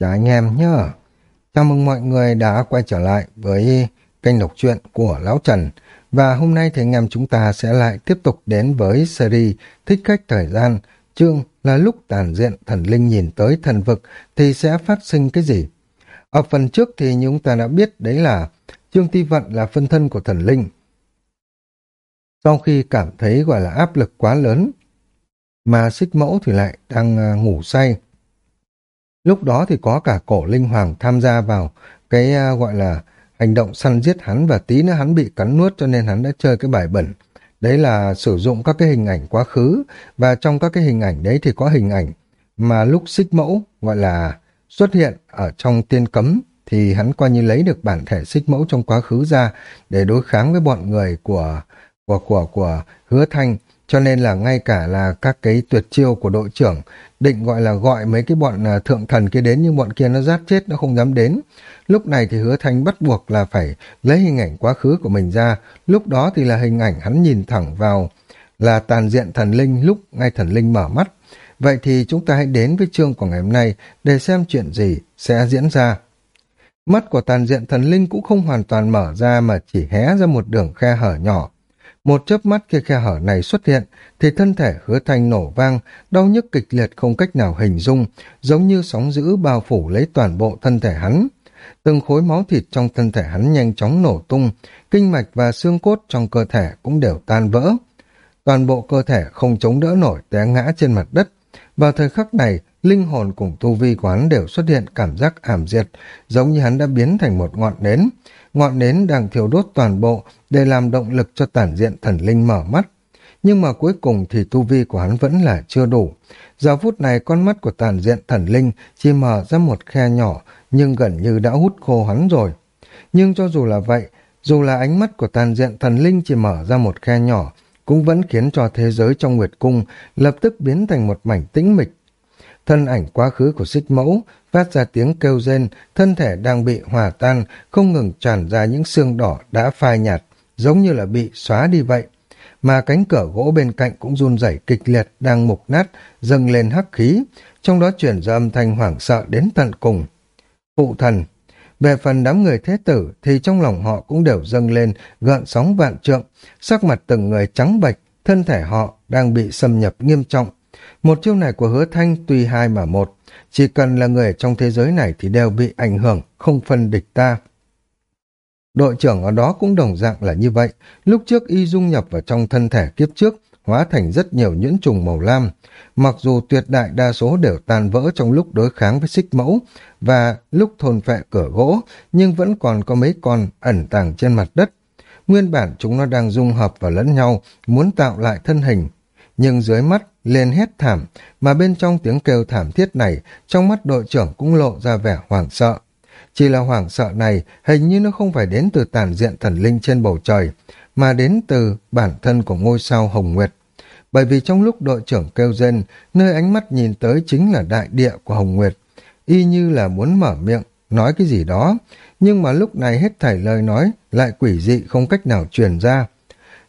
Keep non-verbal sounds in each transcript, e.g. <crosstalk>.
Chào anh em nhé. Chào mừng mọi người đã quay trở lại với kênh đọc truyện của Lão Trần. Và hôm nay thì anh em chúng ta sẽ lại tiếp tục đến với series Thích khách thời gian. Chương là lúc tàn diện thần linh nhìn tới thần vực thì sẽ phát sinh cái gì? Ở phần trước thì chúng ta đã biết đấy là Trương Ti Vận là phân thân của thần linh. Sau khi cảm thấy gọi là áp lực quá lớn, mà xích mẫu thì lại đang à, ngủ say Lúc đó thì có cả cổ linh hoàng tham gia vào cái uh, gọi là hành động săn giết hắn và tí nữa hắn bị cắn nuốt cho nên hắn đã chơi cái bài bẩn. Đấy là sử dụng các cái hình ảnh quá khứ và trong các cái hình ảnh đấy thì có hình ảnh mà lúc xích mẫu gọi là xuất hiện ở trong tiên cấm thì hắn coi như lấy được bản thể xích mẫu trong quá khứ ra để đối kháng với bọn người của của của của hứa thanh cho nên là ngay cả là các cái tuyệt chiêu của đội trưởng, định gọi là gọi mấy cái bọn à, thượng thần kia đến nhưng bọn kia nó rát chết, nó không dám đến. Lúc này thì hứa thanh bắt buộc là phải lấy hình ảnh quá khứ của mình ra. Lúc đó thì là hình ảnh hắn nhìn thẳng vào là tàn diện thần linh lúc ngay thần linh mở mắt. Vậy thì chúng ta hãy đến với chương của ngày hôm nay để xem chuyện gì sẽ diễn ra. Mắt của tàn diện thần linh cũng không hoàn toàn mở ra mà chỉ hé ra một đường khe hở nhỏ. Một chớp mắt khi khe hở này xuất hiện, thì thân thể hứa thanh nổ vang, đau nhức kịch liệt không cách nào hình dung, giống như sóng dữ bao phủ lấy toàn bộ thân thể hắn. Từng khối máu thịt trong thân thể hắn nhanh chóng nổ tung, kinh mạch và xương cốt trong cơ thể cũng đều tan vỡ. Toàn bộ cơ thể không chống đỡ nổi té ngã trên mặt đất. Vào thời khắc này, linh hồn cùng tu vi của hắn đều xuất hiện cảm giác ảm diệt, giống như hắn đã biến thành một ngọn nến. Ngọn nến đang thiêu đốt toàn bộ để làm động lực cho tản diện thần linh mở mắt. Nhưng mà cuối cùng thì tu vi của hắn vẫn là chưa đủ. Giờ phút này con mắt của tàn diện thần linh chỉ mở ra một khe nhỏ nhưng gần như đã hút khô hắn rồi. Nhưng cho dù là vậy, dù là ánh mắt của tàn diện thần linh chỉ mở ra một khe nhỏ, cũng vẫn khiến cho thế giới trong Nguyệt Cung lập tức biến thành một mảnh tĩnh mịch. Thân ảnh quá khứ của xích mẫu phát ra tiếng kêu rên, thân thể đang bị hòa tan, không ngừng tràn ra những xương đỏ đã phai nhạt, giống như là bị xóa đi vậy. Mà cánh cửa gỗ bên cạnh cũng run rẩy kịch liệt, đang mục nát, dâng lên hắc khí, trong đó chuyển ra âm thanh hoảng sợ đến tận cùng. Phụ thần về phần đám người thế tử thì trong lòng họ cũng đều dâng lên gợn sóng vạn trượng, sắc mặt từng người trắng bệch, thân thể họ đang bị xâm nhập nghiêm trọng. Một chiêu này của hứa thanh tuy hai mà một, chỉ cần là người trong thế giới này thì đều bị ảnh hưởng, không phân địch ta. Đội trưởng ở đó cũng đồng dạng là như vậy, lúc trước y dung nhập vào trong thân thể kiếp trước, hóa thành rất nhiều nhuyễn trùng màu lam. Mặc dù tuyệt đại đa số đều tan vỡ trong lúc đối kháng với xích mẫu và lúc thôn phệ cửa gỗ, nhưng vẫn còn có mấy con ẩn tàng trên mặt đất. Nguyên bản chúng nó đang dung hợp vào lẫn nhau, muốn tạo lại thân hình. Nhưng dưới mắt lên hét thảm, mà bên trong tiếng kêu thảm thiết này, trong mắt đội trưởng cũng lộ ra vẻ hoảng sợ. Chỉ là hoảng sợ này hình như nó không phải đến từ tàn diện thần linh trên bầu trời, mà đến từ bản thân của ngôi sao Hồng Nguyệt. Bởi vì trong lúc đội trưởng kêu rên, nơi ánh mắt nhìn tới chính là đại địa của Hồng Nguyệt. Y như là muốn mở miệng, nói cái gì đó, nhưng mà lúc này hết thảy lời nói lại quỷ dị không cách nào truyền ra.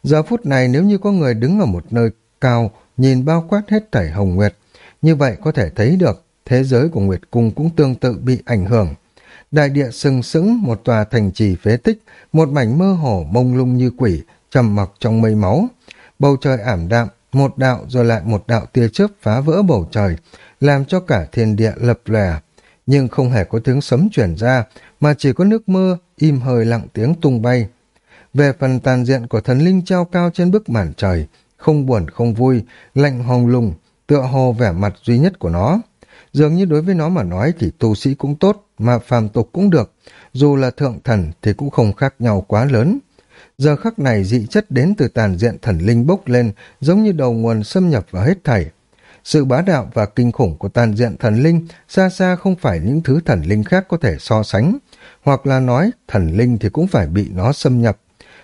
Giờ phút này nếu như có người đứng ở một nơi cao, nhìn bao quát hết thảy Hồng Nguyệt, như vậy có thể thấy được thế giới của Nguyệt Cung cũng tương tự bị ảnh hưởng. Đại địa sừng sững một tòa thành trì phế tích, một mảnh mơ hồ mông lung như quỷ, trầm mặc trong mây máu. Bầu trời ảm đạm, một đạo rồi lại một đạo tia chớp phá vỡ bầu trời, làm cho cả thiên địa lập lè Nhưng không hề có tiếng sấm chuyển ra, mà chỉ có nước mưa, im hơi lặng tiếng tung bay. Về phần tàn diện của thần linh treo cao trên bức màn trời, không buồn không vui, lạnh hồng lùng, tựa hồ vẻ mặt duy nhất của nó. Dường như đối với nó mà nói thì tu sĩ cũng tốt, mà phàm tục cũng được, dù là thượng thần thì cũng không khác nhau quá lớn. Giờ khắc này dị chất đến từ tàn diện thần linh bốc lên, giống như đầu nguồn xâm nhập vào hết thảy. Sự bá đạo và kinh khủng của tàn diện thần linh xa xa không phải những thứ thần linh khác có thể so sánh, hoặc là nói thần linh thì cũng phải bị nó xâm nhập.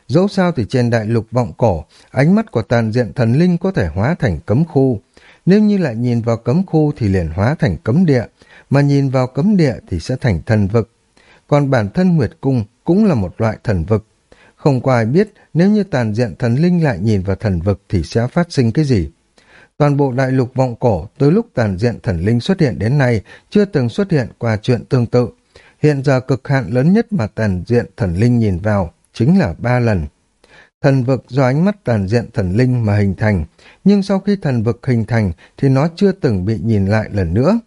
Dẫu sao thì trên đại lục vọng cổ, ánh mắt của tàn diện thần linh có thể hóa thành cấm khu. Nếu như lại nhìn vào cấm khu thì liền hóa thành cấm địa, mà nhìn vào cấm địa thì sẽ thành thần vực. Còn bản thân Nguyệt Cung cũng là một loại thần vực. Không có ai biết nếu như tàn diện thần linh lại nhìn vào thần vực thì sẽ phát sinh cái gì. Toàn bộ đại lục vọng cổ từ lúc tàn diện thần linh xuất hiện đến nay chưa từng xuất hiện qua chuyện tương tự. Hiện giờ cực hạn lớn nhất mà tàn diện thần linh nhìn vào chính là ba lần. Thần vực do ánh mắt toàn diện thần linh mà hình thành, nhưng sau khi thần vực hình thành thì nó chưa từng bị nhìn lại lần nữa.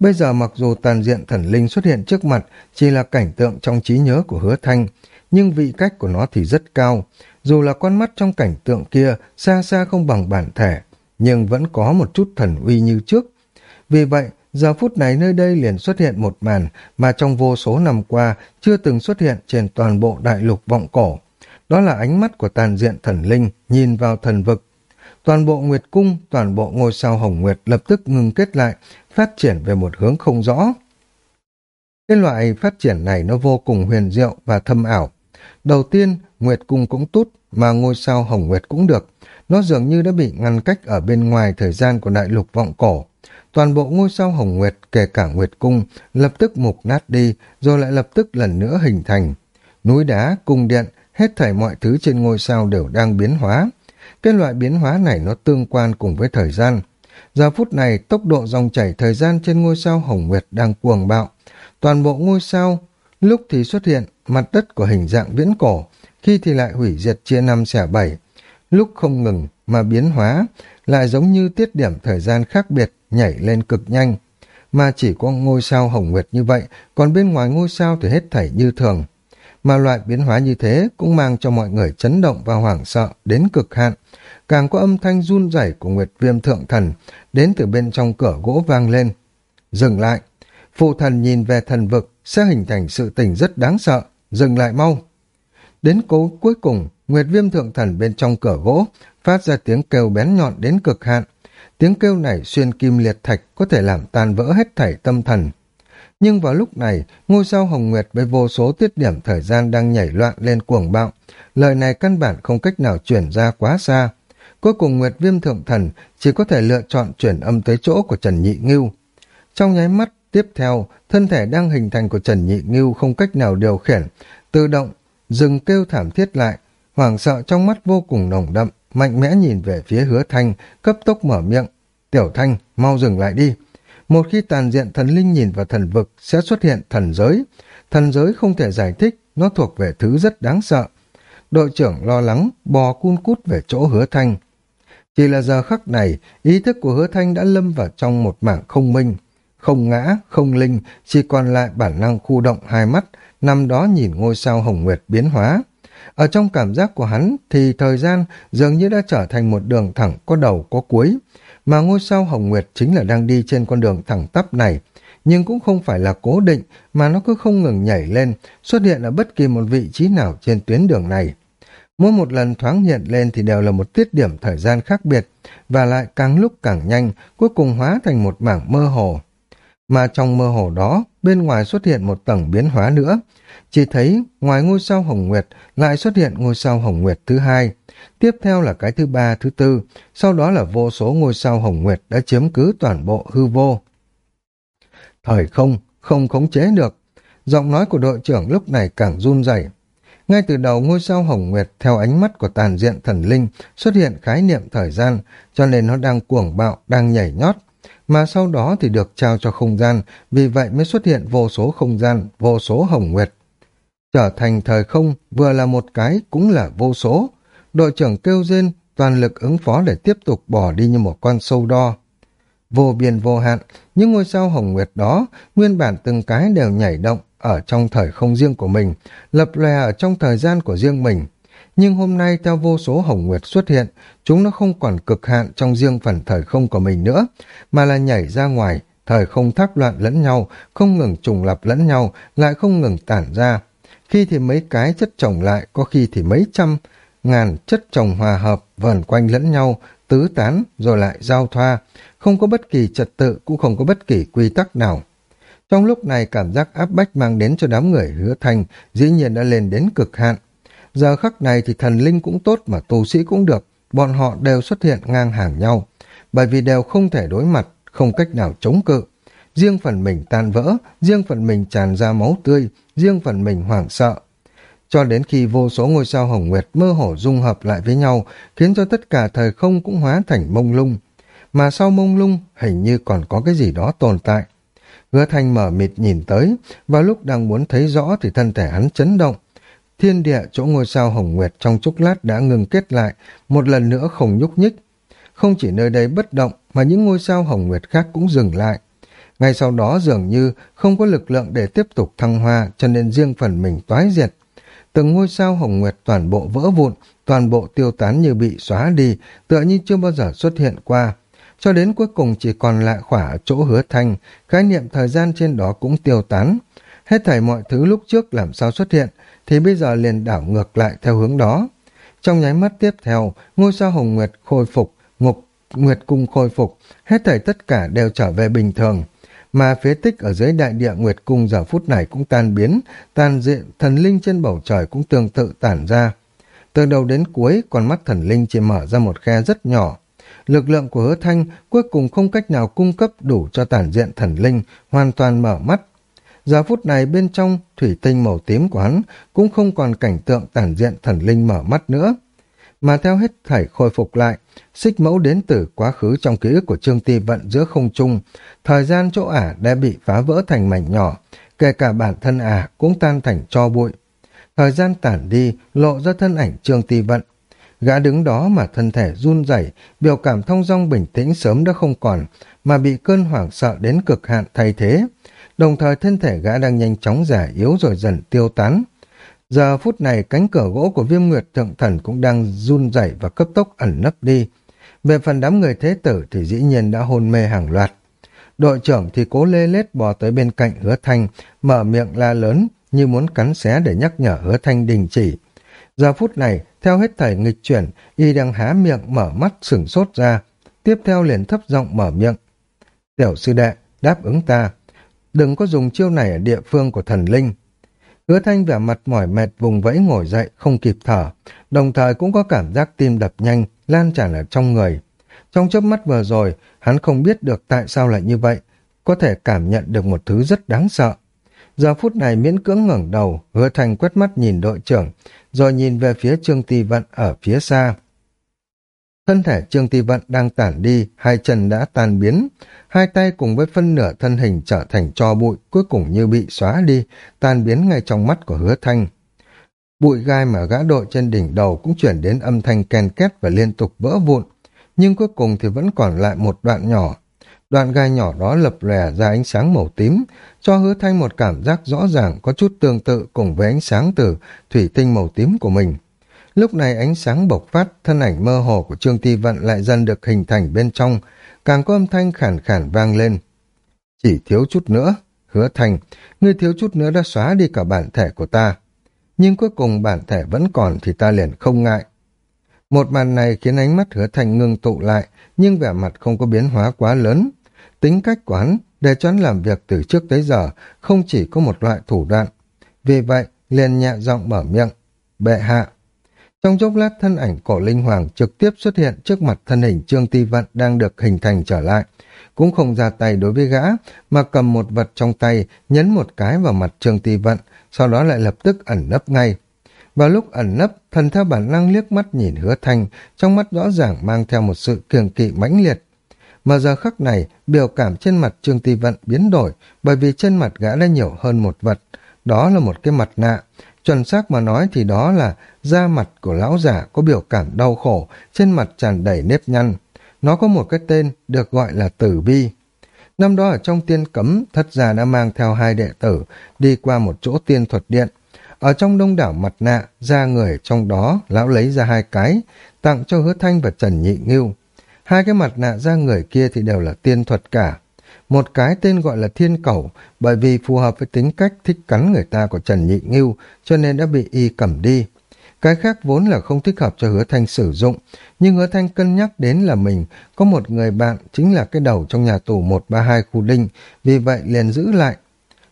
Bây giờ mặc dù toàn diện thần linh xuất hiện trước mặt chỉ là cảnh tượng trong trí nhớ của hứa thanh, nhưng vị cách của nó thì rất cao. Dù là con mắt trong cảnh tượng kia xa xa không bằng bản thể, nhưng vẫn có một chút thần uy như trước. Vì vậy, giờ phút này nơi đây liền xuất hiện một màn mà trong vô số năm qua chưa từng xuất hiện trên toàn bộ đại lục vọng cổ. Đó là ánh mắt của tàn diện thần linh nhìn vào thần vực. Toàn bộ Nguyệt Cung, toàn bộ ngôi sao Hồng Nguyệt lập tức ngừng kết lại, phát triển về một hướng không rõ. Cái loại phát triển này nó vô cùng huyền diệu và thâm ảo. Đầu tiên, Nguyệt Cung cũng tốt, mà ngôi sao Hồng Nguyệt cũng được. Nó dường như đã bị ngăn cách ở bên ngoài thời gian của đại lục vọng cổ. Toàn bộ ngôi sao Hồng Nguyệt, kể cả Nguyệt Cung, lập tức mục nát đi, rồi lại lập tức lần nữa hình thành. Núi đá, cung điện, hết thảy mọi thứ trên ngôi sao đều đang biến hóa. Cái loại biến hóa này nó tương quan cùng với thời gian. Giờ phút này, tốc độ dòng chảy thời gian trên ngôi sao Hồng Nguyệt đang cuồng bạo. Toàn bộ ngôi sao, lúc thì xuất hiện mặt đất của hình dạng viễn cổ, khi thì lại hủy diệt chia năm xẻ bảy. Lúc không ngừng mà biến hóa, lại giống như tiết điểm thời gian khác biệt nhảy lên cực nhanh. Mà chỉ có ngôi sao Hồng Nguyệt như vậy, còn bên ngoài ngôi sao thì hết thảy như thường mà loại biến hóa như thế cũng mang cho mọi người chấn động và hoảng sợ đến cực hạn. Càng có âm thanh run rẩy của Nguyệt Viêm Thượng Thần đến từ bên trong cửa gỗ vang lên. Dừng lại. Phụ thần nhìn về thần vực sẽ hình thành sự tình rất đáng sợ. Dừng lại mau. Đến cố cuối cùng, Nguyệt Viêm Thượng Thần bên trong cửa gỗ phát ra tiếng kêu bén nhọn đến cực hạn. Tiếng kêu này xuyên kim liệt thạch có thể làm tan vỡ hết thảy tâm thần nhưng vào lúc này, ngôi sao Hồng Nguyệt với vô số tiết điểm thời gian đang nhảy loạn lên cuồng bạo. Lời này căn bản không cách nào chuyển ra quá xa. Cuối cùng Nguyệt Viêm Thượng Thần chỉ có thể lựa chọn chuyển âm tới chỗ của Trần Nhị Ngưu. Trong nháy mắt, tiếp theo, thân thể đang hình thành của Trần Nhị Ngưu không cách nào điều khiển, tự động, dừng kêu thảm thiết lại, hoảng sợ trong mắt vô cùng nồng đậm, mạnh mẽ nhìn về phía hứa thanh, cấp tốc mở miệng. Tiểu thanh, mau dừng lại đi. Một khi tàn diện thần linh nhìn vào thần vực sẽ xuất hiện thần giới. Thần giới không thể giải thích, nó thuộc về thứ rất đáng sợ. Đội trưởng lo lắng, bò cun cút về chỗ hứa thanh. Chỉ là giờ khắc này, ý thức của hứa thanh đã lâm vào trong một mảng không minh. Không ngã, không linh, chỉ còn lại bản năng khu động hai mắt, nằm đó nhìn ngôi sao hồng nguyệt biến hóa. Ở trong cảm giác của hắn thì thời gian dường như đã trở thành một đường thẳng có đầu có cuối mà ngôi sao Hồng Nguyệt chính là đang đi trên con đường thẳng tắp này, nhưng cũng không phải là cố định mà nó cứ không ngừng nhảy lên, xuất hiện ở bất kỳ một vị trí nào trên tuyến đường này. Mỗi một lần thoáng hiện lên thì đều là một tiết điểm thời gian khác biệt, và lại càng lúc càng nhanh, cuối cùng hóa thành một mảng mơ hồ. Mà trong mơ hồ đó, bên ngoài xuất hiện một tầng biến hóa nữa. Chỉ thấy ngoài ngôi sao Hồng Nguyệt lại xuất hiện ngôi sao Hồng Nguyệt thứ hai, Tiếp theo là cái thứ ba, thứ tư, sau đó là vô số ngôi sao hồng nguyệt đã chiếm cứ toàn bộ hư vô. Thời không, không khống chế được. Giọng nói của đội trưởng lúc này càng run rẩy. Ngay từ đầu ngôi sao hồng nguyệt theo ánh mắt của tàn diện thần linh xuất hiện khái niệm thời gian, cho nên nó đang cuồng bạo, đang nhảy nhót. Mà sau đó thì được trao cho không gian, vì vậy mới xuất hiện vô số không gian, vô số hồng nguyệt. Trở thành thời không vừa là một cái cũng là vô số, đội trưởng kêu rên, toàn lực ứng phó để tiếp tục bỏ đi như một con sâu đo. Vô biên vô hạn, những ngôi sao hồng nguyệt đó, nguyên bản từng cái đều nhảy động ở trong thời không riêng của mình, lập lè ở trong thời gian của riêng mình. Nhưng hôm nay theo vô số hồng nguyệt xuất hiện, chúng nó không còn cực hạn trong riêng phần thời không của mình nữa, mà là nhảy ra ngoài, thời không thác loạn lẫn nhau, không ngừng trùng lập lẫn nhau, lại không ngừng tản ra. Khi thì mấy cái chất chồng lại, có khi thì mấy trăm, ngàn chất chồng hòa hợp vờn quanh lẫn nhau, tứ tán rồi lại giao thoa, không có bất kỳ trật tự cũng không có bất kỳ quy tắc nào. Trong lúc này cảm giác áp bách mang đến cho đám người hứa thành dĩ nhiên đã lên đến cực hạn. Giờ khắc này thì thần linh cũng tốt mà tu sĩ cũng được, bọn họ đều xuất hiện ngang hàng nhau, bởi vì đều không thể đối mặt, không cách nào chống cự. Riêng phần mình tan vỡ, riêng phần mình tràn ra máu tươi, riêng phần mình hoảng sợ, cho đến khi vô số ngôi sao hồng nguyệt mơ hồ dung hợp lại với nhau, khiến cho tất cả thời không cũng hóa thành mông lung. mà sau mông lung hình như còn có cái gì đó tồn tại. Hứa thanh mở mịt nhìn tới, và lúc đang muốn thấy rõ thì thân thể hắn chấn động. Thiên địa chỗ ngôi sao hồng nguyệt trong chốc lát đã ngừng kết lại, một lần nữa không nhúc nhích. Không chỉ nơi đây bất động, mà những ngôi sao hồng nguyệt khác cũng dừng lại. Ngay sau đó dường như không có lực lượng để tiếp tục thăng hoa cho nên riêng phần mình toái diệt. Từng ngôi sao hồng nguyệt toàn bộ vỡ vụn, toàn bộ tiêu tán như bị xóa đi, tựa như chưa bao giờ xuất hiện qua. Cho đến cuối cùng chỉ còn lại khỏa chỗ hứa thanh, khái niệm thời gian trên đó cũng tiêu tán. Hết thảy mọi thứ lúc trước làm sao xuất hiện, thì bây giờ liền đảo ngược lại theo hướng đó. Trong nháy mắt tiếp theo, ngôi sao hồng nguyệt khôi phục, ngục nguyệt cung khôi phục, hết thảy tất cả đều trở về bình thường mà phế tích ở dưới đại địa Nguyệt Cung giờ phút này cũng tan biến, tan diện thần linh trên bầu trời cũng tương tự tản ra. Từ đầu đến cuối, con mắt thần linh chỉ mở ra một khe rất nhỏ. Lực lượng của hứa thanh cuối cùng không cách nào cung cấp đủ cho tản diện thần linh hoàn toàn mở mắt. Giờ phút này bên trong thủy tinh màu tím của hắn cũng không còn cảnh tượng tản diện thần linh mở mắt nữa. Mà theo hết thảy khôi phục lại, xích mẫu đến từ quá khứ trong ký ức của Trương Ti Vận giữa không trung, thời gian chỗ ả đã bị phá vỡ thành mảnh nhỏ, kể cả bản thân ả cũng tan thành cho bụi. Thời gian tản đi, lộ ra thân ảnh Trương Ti Vận. Gã đứng đó mà thân thể run rẩy, biểu cảm thông dong bình tĩnh sớm đã không còn, mà bị cơn hoảng sợ đến cực hạn thay thế. Đồng thời thân thể gã đang nhanh chóng giả yếu rồi dần tiêu tán. Giờ phút này cánh cửa gỗ của viêm nguyệt thượng thần cũng đang run rẩy và cấp tốc ẩn nấp đi. Về phần đám người thế tử thì dĩ nhiên đã hôn mê hàng loạt. Đội trưởng thì cố lê lết bò tới bên cạnh hứa thanh, mở miệng la lớn như muốn cắn xé để nhắc nhở hứa thanh đình chỉ. Giờ phút này, theo hết thảy nghịch chuyển, y đang há miệng mở mắt sửng sốt ra. Tiếp theo liền thấp giọng mở miệng. Tiểu sư đệ, đáp ứng ta. Đừng có dùng chiêu này ở địa phương của thần linh. Hứa thanh vẻ mặt mỏi mệt vùng vẫy ngồi dậy, không kịp thở, đồng thời cũng có cảm giác tim đập nhanh, lan tràn ở trong người. Trong chớp mắt vừa rồi, hắn không biết được tại sao lại như vậy, có thể cảm nhận được một thứ rất đáng sợ. Giờ phút này miễn cưỡng ngẩng đầu, hứa thành quét mắt nhìn đội trưởng, rồi nhìn về phía Trương Ti Vận ở phía xa. Thân thể Trương Ti Vận đang tản đi, hai chân đã tan biến, hai tay cùng với phân nửa thân hình trở thành cho bụi, cuối cùng như bị xóa đi, tan biến ngay trong mắt của hứa thanh. Bụi gai mà gã đội trên đỉnh đầu cũng chuyển đến âm thanh ken két và liên tục vỡ vụn, nhưng cuối cùng thì vẫn còn lại một đoạn nhỏ. Đoạn gai nhỏ đó lập lè ra ánh sáng màu tím, cho hứa thanh một cảm giác rõ ràng có chút tương tự cùng với ánh sáng từ thủy tinh màu tím của mình. Lúc này ánh sáng bộc phát, thân ảnh mơ hồ của Trương Ti Vận lại dần được hình thành bên trong, càng có âm thanh khản khản vang lên. Chỉ thiếu chút nữa, hứa thành, ngươi thiếu chút nữa đã xóa đi cả bản thể của ta. Nhưng cuối cùng bản thể vẫn còn thì ta liền không ngại. Một màn này khiến ánh mắt hứa thành ngưng tụ lại, nhưng vẻ mặt không có biến hóa quá lớn. Tính cách quán để cho hắn làm việc từ trước tới giờ, không chỉ có một loại thủ đoạn. Vì vậy, liền nhẹ giọng mở miệng. Bệ hạ, trong chốc lát thân ảnh cổ linh hoàng trực tiếp xuất hiện trước mặt thân hình Trương Ti Vận đang được hình thành trở lại. Cũng không ra tay đối với gã, mà cầm một vật trong tay, nhấn một cái vào mặt Trương Ti Vận, sau đó lại lập tức ẩn nấp ngay. Vào lúc ẩn nấp, thần theo bản năng liếc mắt nhìn hứa thanh, trong mắt rõ ràng mang theo một sự kiềng kỵ mãnh liệt. Mà giờ khắc này, biểu cảm trên mặt Trương Ti Vận biến đổi, bởi vì trên mặt gã đã nhiều hơn một vật. Đó là một cái mặt nạ, Chuẩn xác mà nói thì đó là da mặt của lão giả có biểu cảm đau khổ, trên mặt tràn đầy nếp nhăn. Nó có một cái tên được gọi là tử bi. Năm đó ở trong tiên cấm, thất gia đã mang theo hai đệ tử đi qua một chỗ tiên thuật điện. Ở trong đông đảo mặt nạ, da người trong đó, lão lấy ra hai cái, tặng cho hứa thanh và Trần Nhị Ngưu. Hai cái mặt nạ da người kia thì đều là tiên thuật cả. Một cái tên gọi là thiên cẩu, bởi vì phù hợp với tính cách thích cắn người ta của Trần Nhị Ngưu, cho nên đã bị y cầm đi. Cái khác vốn là không thích hợp cho hứa thanh sử dụng, nhưng hứa thanh cân nhắc đến là mình có một người bạn chính là cái đầu trong nhà tù 132 khu đinh, vì vậy liền giữ lại.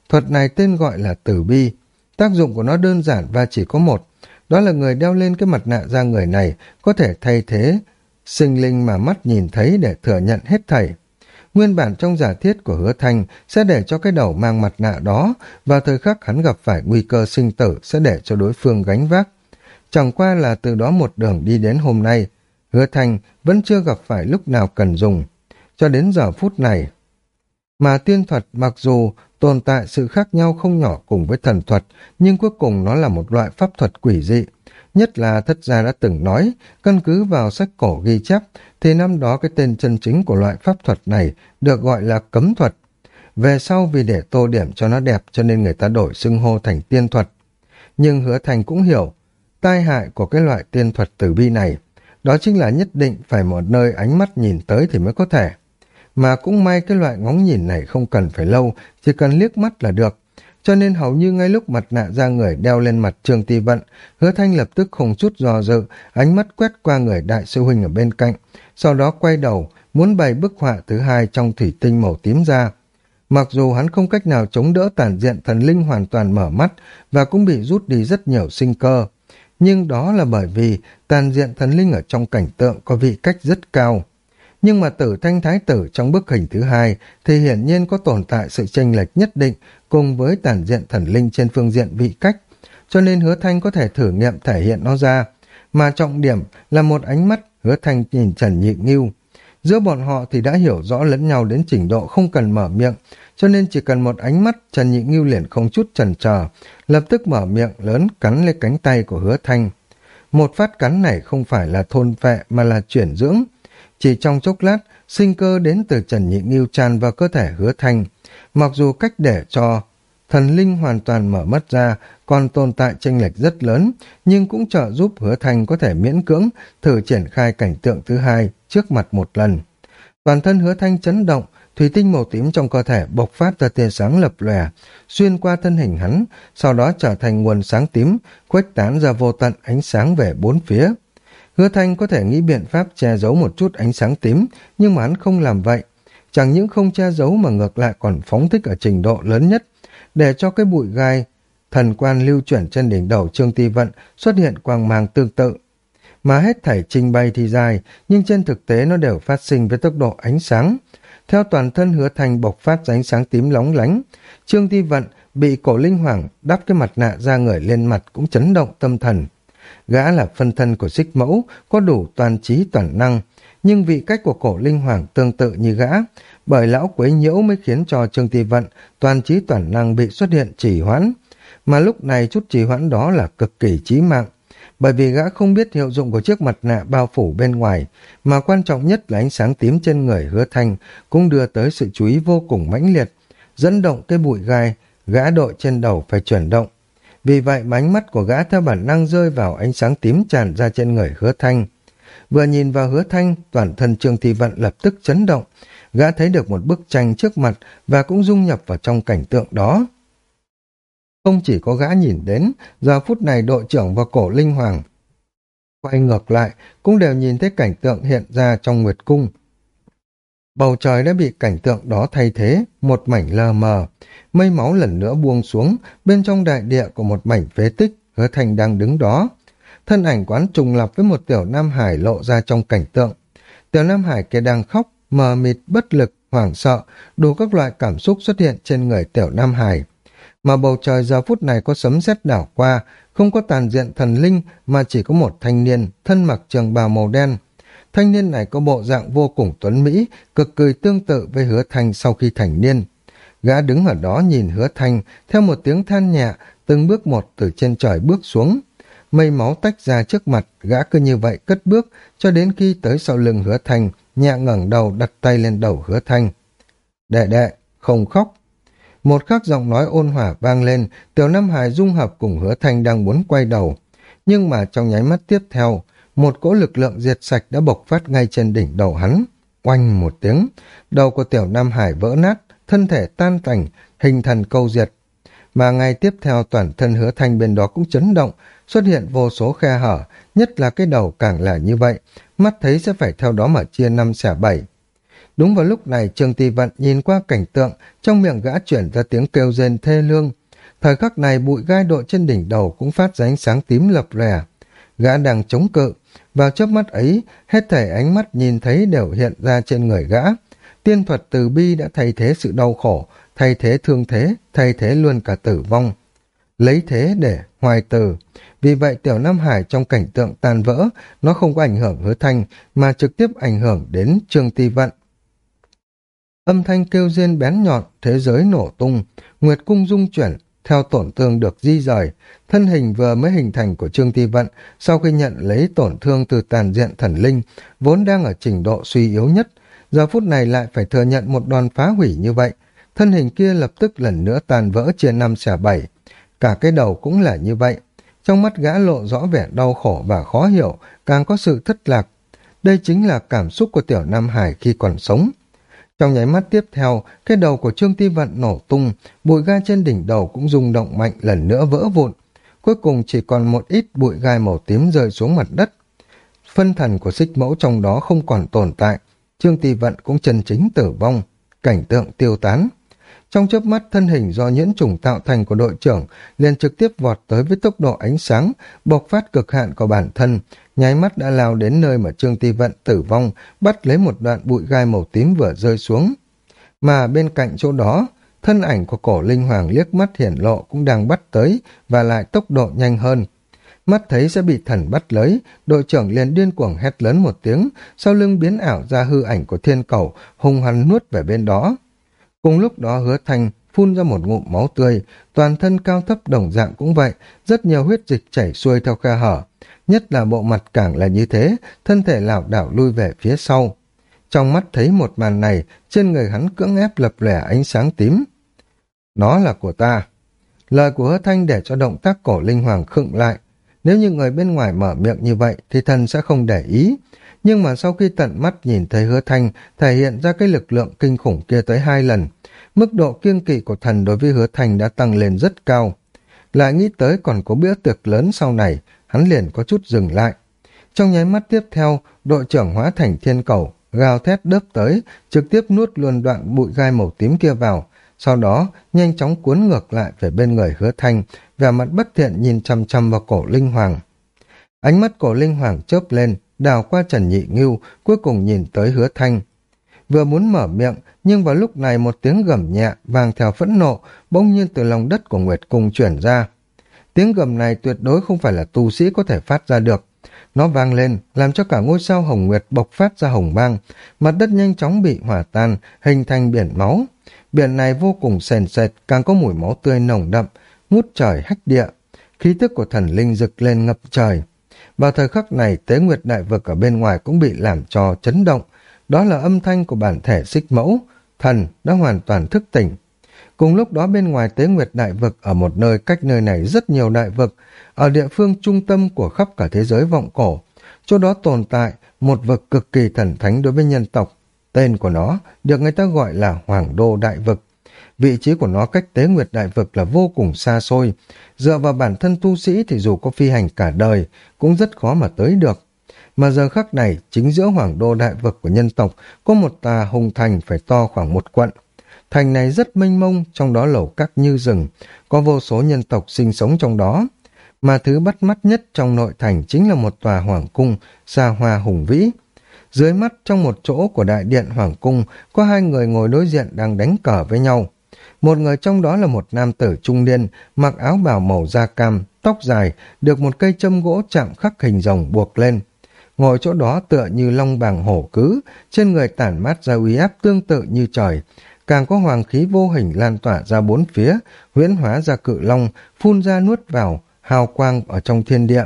Thuật này tên gọi là tử bi, tác dụng của nó đơn giản và chỉ có một, đó là người đeo lên cái mặt nạ ra người này có thể thay thế sinh linh mà mắt nhìn thấy để thừa nhận hết thảy. Nguyên bản trong giả thiết của hứa thanh sẽ để cho cái đầu mang mặt nạ đó và thời khắc hắn gặp phải nguy cơ sinh tử sẽ để cho đối phương gánh vác. Chẳng qua là từ đó một đường đi đến hôm nay, hứa thanh vẫn chưa gặp phải lúc nào cần dùng. cho đến giờ phút này. Mà tiên thuật mặc dù tồn tại sự khác nhau không nhỏ cùng với thần thuật, nhưng cuối cùng nó là một loại pháp thuật quỷ dị. Nhất là thất gia đã từng nói, căn cứ vào sách cổ ghi chép, thì năm đó cái tên chân chính của loại pháp thuật này được gọi là cấm thuật. Về sau vì để tô điểm cho nó đẹp cho nên người ta đổi xưng hô thành tiên thuật. Nhưng hứa thành cũng hiểu, tai hại của cái loại tiên thuật tử bi này, đó chính là nhất định phải một nơi ánh mắt nhìn tới thì mới có thể. Mà cũng may cái loại ngóng nhìn này không cần phải lâu, chỉ cần liếc mắt là được. Cho nên hầu như ngay lúc mặt nạ ra người đeo lên mặt Trương Ti Vận, hứa thanh lập tức không chút do dự, ánh mắt quét qua người đại sư huynh ở bên cạnh, sau đó quay đầu, muốn bày bức họa thứ hai trong thủy tinh màu tím ra. Mặc dù hắn không cách nào chống đỡ tản diện thần linh hoàn toàn mở mắt và cũng bị rút đi rất nhiều sinh cơ, nhưng đó là bởi vì tàn diện thần linh ở trong cảnh tượng có vị cách rất cao. Nhưng mà tử thanh thái tử trong bức hình thứ hai thì hiển nhiên có tồn tại sự chênh lệch nhất định cùng với tàn diện thần linh trên phương diện vị cách, cho nên hứa thanh có thể thử nghiệm thể hiện nó ra. Mà trọng điểm là một ánh mắt hứa thanh nhìn Trần Nhị Nghiêu. Giữa bọn họ thì đã hiểu rõ lẫn nhau đến trình độ không cần mở miệng, cho nên chỉ cần một ánh mắt Trần Nhị Nghiêu liền không chút chần chờ, lập tức mở miệng lớn cắn lên cánh tay của hứa thanh. Một phát cắn này không phải là thôn vệ mà là chuyển dưỡng. Chỉ trong chốc lát, sinh cơ đến từ Trần Nhị Nghiêu tràn vào cơ thể hứa thanh. Mặc dù cách để cho thần linh hoàn toàn mở mắt ra còn tồn tại tranh lệch rất lớn, nhưng cũng trợ giúp hứa thanh có thể miễn cưỡng thử triển khai cảnh tượng thứ hai trước mặt một lần. Toàn thân hứa thanh chấn động, thủy tinh màu tím trong cơ thể bộc phát ra tia sáng lập lòe, xuyên qua thân hình hắn, sau đó trở thành nguồn sáng tím, khuếch tán ra vô tận ánh sáng về bốn phía. Hứa Thanh có thể nghĩ biện pháp che giấu một chút ánh sáng tím, nhưng mà hắn không làm vậy. Chẳng những không che giấu mà ngược lại còn phóng thích ở trình độ lớn nhất, để cho cái bụi gai thần quan lưu chuyển trên đỉnh đầu Trương Ti Vận xuất hiện quang mang tương tự. Mà hết thảy trình bày thì dài, nhưng trên thực tế nó đều phát sinh với tốc độ ánh sáng. Theo toàn thân hứa thành bộc phát ra ánh sáng tím lóng lánh, Trương Ti Vận bị cổ linh hoàng đắp cái mặt nạ ra người lên mặt cũng chấn động tâm thần. Gã là phân thân của xích mẫu, có đủ toàn trí toàn năng, nhưng vị cách của cổ linh hoàng tương tự như gã, bởi lão quấy nhiễu mới khiến cho Trương Ti Vận toàn trí toàn năng bị xuất hiện chỉ hoãn, mà lúc này chút trì hoãn đó là cực kỳ chí mạng, bởi vì gã không biết hiệu dụng của chiếc mặt nạ bao phủ bên ngoài, mà quan trọng nhất là ánh sáng tím trên người hứa thanh cũng đưa tới sự chú ý vô cùng mãnh liệt, dẫn động cái bụi gai, gã đội trên đầu phải chuyển động. Vì vậy mà ánh mắt của gã theo bản năng rơi vào ánh sáng tím tràn ra trên người hứa thanh. Vừa nhìn vào hứa thanh, toàn thân Trương Thi Vận lập tức chấn động, gã thấy được một bức tranh trước mặt và cũng dung nhập vào trong cảnh tượng đó. Không chỉ có gã nhìn đến, giờ phút này đội trưởng và cổ linh hoàng quay ngược lại cũng đều nhìn thấy cảnh tượng hiện ra trong nguyệt cung. Bầu trời đã bị cảnh tượng đó thay thế, một mảnh lờ mờ, mây máu lần nữa buông xuống, bên trong đại địa của một mảnh phế tích, hứa thành đang đứng đó. Thân ảnh quán trùng lập với một tiểu Nam Hải lộ ra trong cảnh tượng. Tiểu Nam Hải kia đang khóc, mờ mịt, bất lực, hoảng sợ, đủ các loại cảm xúc xuất hiện trên người tiểu Nam Hải mà bầu trời giờ phút này có sấm sét đảo qua, không có tàn diện thần linh mà chỉ có một thanh niên, thân mặc trường bào màu đen. Thanh niên này có bộ dạng vô cùng tuấn Mỹ, cực kỳ tương tự với hứa thanh sau khi thành niên. Gã đứng ở đó nhìn hứa thanh, theo một tiếng than nhẹ, từng bước một từ trên trời bước xuống. Mây máu tách ra trước mặt, gã cứ như vậy cất bước, cho đến khi tới sau lưng hứa thanh, nhẹ ngẩng đầu đặt tay lên đầu hứa thanh. Đệ đệ, không khóc, một khắc giọng nói ôn hòa vang lên, tiểu Nam Hải dung hợp cùng hứa thanh đang muốn quay đầu. Nhưng mà trong nháy mắt tiếp theo, một cỗ lực lượng diệt sạch đã bộc phát ngay trên đỉnh đầu hắn. Oanh một tiếng, đầu của tiểu Nam Hải vỡ nát, thân thể tan tành, hình thành câu diệt. Mà ngay tiếp theo toàn thân hứa thanh bên đó cũng chấn động, xuất hiện vô số khe hở, nhất là cái đầu càng là như vậy, mắt thấy sẽ phải theo đó mà chia năm xẻ bảy. Đúng vào lúc này Trương Tì Vận nhìn qua cảnh tượng, trong miệng gã chuyển ra tiếng kêu rên thê lương. Thời khắc này bụi gai đội trên đỉnh đầu cũng phát ra ánh sáng tím lập rè. Gã đang chống cự, vào chớp mắt ấy, hết thảy ánh mắt nhìn thấy đều hiện ra trên người gã. Tiên thuật từ bi đã thay thế sự đau khổ, thay thế thương thế, thay thế luôn cả tử vong. Lấy thế để hoài từ. Vì vậy Tiểu Nam Hải trong cảnh tượng tan vỡ, nó không có ảnh hưởng hứa thanh, mà trực tiếp ảnh hưởng đến Trương Ti Vận. Âm thanh kêu rên bén nhọn, thế giới nổ tung, nguyệt cung dung chuyển, theo tổn thương được di rời, thân hình vừa mới hình thành của Trương Ti Vận sau khi nhận lấy tổn thương từ tàn diện thần linh, vốn đang ở trình độ suy yếu nhất, giờ phút này lại phải thừa nhận một đòn phá hủy như vậy, thân hình kia lập tức lần nữa tàn vỡ chia năm xẻ bảy, cả cái đầu cũng là như vậy. Trong mắt gã lộ rõ vẻ đau khổ và khó hiểu, càng có sự thất lạc. Đây chính là cảm xúc của tiểu Nam Hải khi còn sống. Trong nháy mắt tiếp theo, cái đầu của Trương Ti Vận nổ tung, bụi gai trên đỉnh đầu cũng rung động mạnh lần nữa vỡ vụn. Cuối cùng chỉ còn một ít bụi gai màu tím rơi xuống mặt đất. Phân thần của xích mẫu trong đó không còn tồn tại. Trương Ti Vận cũng chân chính tử vong. Cảnh tượng tiêu tán. Trong chớp mắt thân hình do nhẫn trùng tạo thành của đội trưởng liền trực tiếp vọt tới với tốc độ ánh sáng, bộc phát cực hạn của bản thân, nháy mắt đã lao đến nơi mà Trương Ti Vận tử vong, bắt lấy một đoạn bụi gai màu tím vừa rơi xuống. Mà bên cạnh chỗ đó, thân ảnh của cổ linh hoàng liếc mắt hiển lộ cũng đang bắt tới và lại tốc độ nhanh hơn. Mắt thấy sẽ bị thần bắt lấy, đội trưởng liền điên cuồng hét lớn một tiếng, sau lưng biến ảo ra hư ảnh của thiên cầu, hung hăng nuốt về bên đó. Cùng lúc đó hứa thanh phun ra một ngụm máu tươi, toàn thân cao thấp đồng dạng cũng vậy, rất nhiều huyết dịch chảy xuôi theo khe hở. Nhất là bộ mặt càng là như thế, thân thể lảo đảo lui về phía sau. Trong mắt thấy một màn này, trên người hắn cưỡng ép lập lẻ ánh sáng tím. Nó là của ta. Lời của hứa thanh để cho động tác cổ linh hoàng khựng lại. Nếu như người bên ngoài mở miệng như vậy thì thần sẽ không để ý. Nhưng mà sau khi tận mắt nhìn thấy hứa thanh thể hiện ra cái lực lượng kinh khủng kia tới hai lần, mức độ kiêng kỵ của thần đối với hứa thanh đã tăng lên rất cao. Lại nghĩ tới còn có bữa tiệc lớn sau này, hắn liền có chút dừng lại. Trong nháy mắt tiếp theo, đội trưởng hóa thành thiên cầu, gào thét đớp tới, trực tiếp nuốt luôn đoạn bụi gai màu tím kia vào, sau đó nhanh chóng cuốn ngược lại về bên người hứa thanh, vẻ mặt bất thiện nhìn chăm chăm vào cổ linh hoàng. Ánh mắt cổ linh hoàng chớp lên, đào qua Trần Nhị Ngưu, cuối cùng nhìn tới hứa thanh. Vừa muốn mở miệng, nhưng vào lúc này một tiếng gầm nhẹ, vàng theo phẫn nộ, bỗng nhiên từ lòng đất của Nguyệt Cung chuyển ra. Tiếng gầm này tuyệt đối không phải là tu sĩ có thể phát ra được. Nó vang lên, làm cho cả ngôi sao hồng nguyệt bộc phát ra hồng mang, mặt đất nhanh chóng bị hỏa tan, hình thành biển máu. Biển này vô cùng sền sệt, càng có mùi máu tươi nồng đậm, ngút trời hách địa. Khí tức của thần linh rực lên ngập trời. Vào thời khắc này, tế nguyệt đại vực ở bên ngoài cũng bị làm cho chấn động. Đó là âm thanh của bản thể xích mẫu. Thần đã hoàn toàn thức tỉnh. Cùng lúc đó bên ngoài tế nguyệt đại vực ở một nơi cách nơi này rất nhiều đại vực, ở địa phương trung tâm của khắp cả thế giới vọng cổ. Chỗ đó tồn tại một vực cực kỳ thần thánh đối với nhân tộc. Tên của nó được người ta gọi là Hoàng Đô Đại Vực. Vị trí của nó cách tế nguyệt đại vực là vô cùng xa xôi. Dựa vào bản thân tu sĩ thì dù có phi hành cả đời cũng rất khó mà tới được. Mà giờ khắc này, chính giữa hoàng đô đại vực của nhân tộc có một tà hùng thành phải to khoảng một quận. Thành này rất mênh mông, trong đó lầu các như rừng, có vô số nhân tộc sinh sống trong đó. Mà thứ bắt mắt nhất trong nội thành chính là một tòa hoàng cung xa hoa hùng vĩ. Dưới mắt trong một chỗ của đại điện hoàng cung có hai người ngồi đối diện đang đánh cờ với nhau. Một người trong đó là một nam tử trung niên, mặc áo bào màu da cam, tóc dài, được một cây châm gỗ chạm khắc hình rồng buộc lên. Ngồi chỗ đó tựa như long bàng hổ cứ, trên người tản mát ra uy áp tương tự như trời, càng có hoàng khí vô hình lan tỏa ra bốn phía, huyễn hóa ra cự long, phun ra nuốt vào, hào quang ở trong thiên địa.